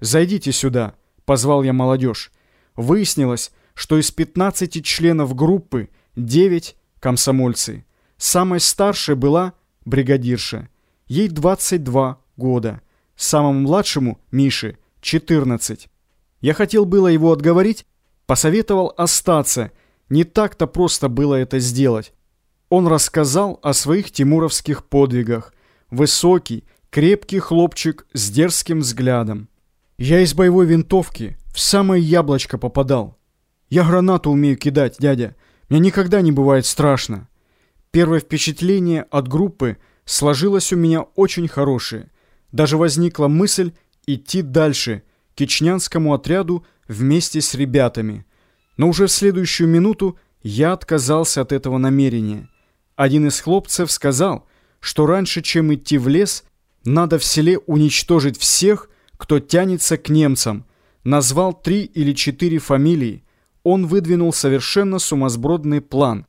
«Зайдите сюда», — позвал я молодежь. Выяснилось, что из 15 членов группы 9 — комсомольцы. Самой старшей была бригадирша. Ей 22 года. Самому младшему, Мише, 14. Я хотел было его отговорить, посоветовал остаться. Не так-то просто было это сделать. Он рассказал о своих тимуровских подвигах. Высокий, крепкий хлопчик с дерзким взглядом. Я из боевой винтовки в самое яблочко попадал. Я гранату умею кидать, дядя. Мне никогда не бывает страшно. Первое впечатление от группы сложилось у меня очень хорошее. Даже возникла мысль идти дальше, к ичнянскому отряду вместе с ребятами. Но уже в следующую минуту я отказался от этого намерения. Один из хлопцев сказал, что раньше, чем идти в лес, надо в селе уничтожить всех, кто тянется к немцам. Назвал три или четыре фамилии. Он выдвинул совершенно сумасбродный план.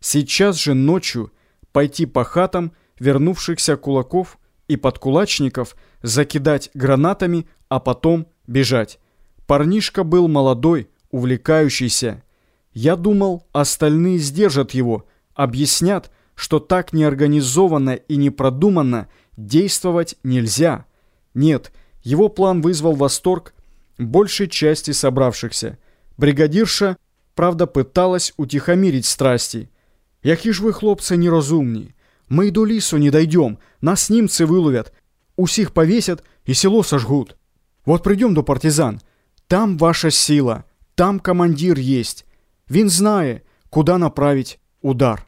Сейчас же ночью пойти по хатам вернувшихся кулаков и подкулачников, закидать гранатами, а потом бежать. Парнишка был молодой, увлекающийся. Я думал, остальные сдержат его, объяснят, что так неорганизованно и непродуманно действовать нельзя. Нет, его план вызвал восторг большей части собравшихся. Бригадирша, правда, пыталась утихомирить страсти. «Які ж ви, хлопцы, нерозумні! Мы и до лісу не дойдем, нас немцы выловят, усіх повесят и село сожгут. Вот придем до партизан, там ваша сила, там командир есть. Він знає, куда направить удар».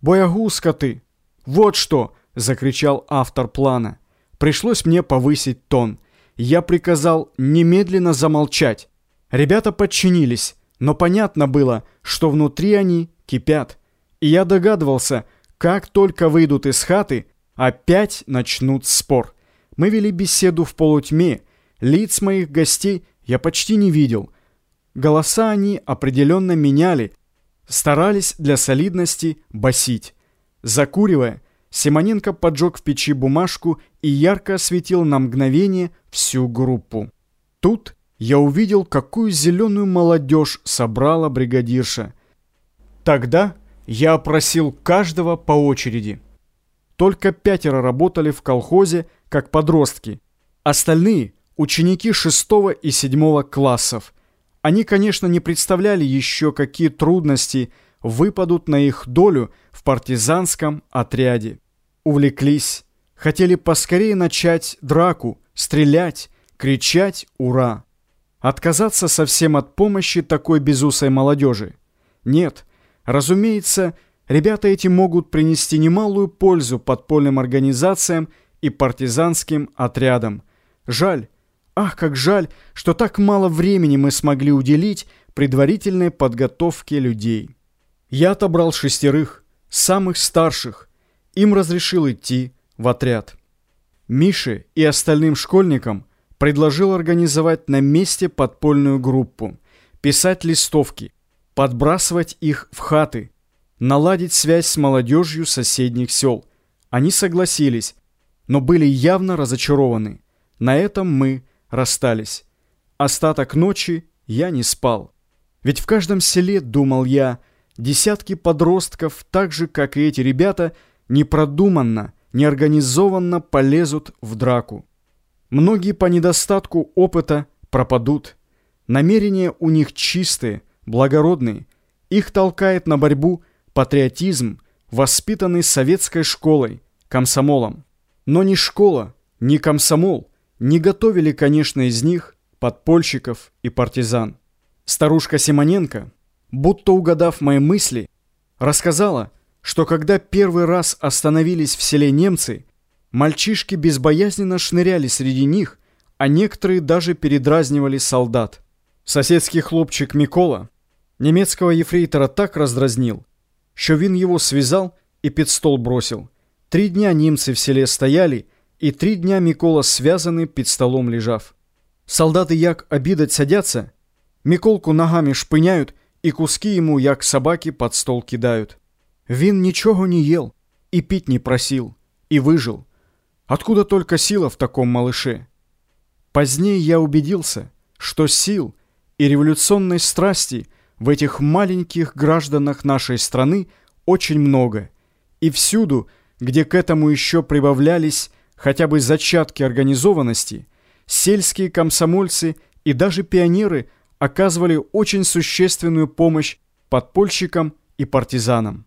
«Боягузка ты!» «Вот что!» — закричал автор плана. Пришлось мне повысить тон. Я приказал немедленно замолчать. Ребята подчинились, но понятно было, что внутри они кипят. И я догадывался, как только выйдут из хаты, опять начнут спор. Мы вели беседу в полутьме, лиц моих гостей я почти не видел. Голоса они определенно меняли, старались для солидности басить. Закуривая, Симоненко поджег в печи бумажку и ярко осветил на мгновение всю группу. Тут я увидел, какую зеленую молодежь собрала бригадирша. Тогда я опросил каждого по очереди. Только пятеро работали в колхозе как подростки. Остальные – ученики шестого и седьмого классов. Они, конечно, не представляли еще, какие трудности выпадут на их долю в партизанском отряде. Увлеклись, хотели поскорее начать драку, стрелять, кричать «Ура!». Отказаться совсем от помощи такой безусой молодежи? Нет, разумеется, ребята эти могут принести немалую пользу подпольным организациям и партизанским отрядам. Жаль, ах, как жаль, что так мало времени мы смогли уделить предварительной подготовке людей. Я отобрал шестерых, самых старших. Им разрешил идти в отряд. Мише и остальным школьникам предложил организовать на месте подпольную группу, писать листовки, подбрасывать их в хаты, наладить связь с молодежью соседних сел. Они согласились, но были явно разочарованы. На этом мы расстались. Остаток ночи я не спал. Ведь в каждом селе, думал я, Десятки подростков, так же, как и эти ребята, непродуманно, неорганизованно полезут в драку. Многие по недостатку опыта пропадут. Намерения у них чистые, благородные. Их толкает на борьбу патриотизм, воспитанный советской школой, комсомолом. Но ни школа, ни комсомол не готовили, конечно, из них подпольщиков и партизан. Старушка Симоненко будто угадав мои мысли, рассказала, что когда первый раз остановились в селе немцы, мальчишки безбоязненно шныряли среди них, а некоторые даже передразнивали солдат. Соседский хлопчик Микола немецкого ефрейтора так раздразнил, что вин его связал и під стол бросил. Три дня немцы в селе стояли, и три дня Микола связанный під столом лежав. Солдаты як обидать садятся, Миколку ногами шпыняют і куски йому, як собаки, под стол кидают. Він ничего не ел и пить не просил, и выжил. Откуда только сила в таком малыше? Позднее я убедился, что сил и революционной страсти в этих маленьких гражданах нашей страны очень много, и всюду, где к этому еще прибавлялись хотя бы зачатки организованности, сельские комсомольцы и даже пионеры оказывали очень существенную помощь подпольщикам и партизанам.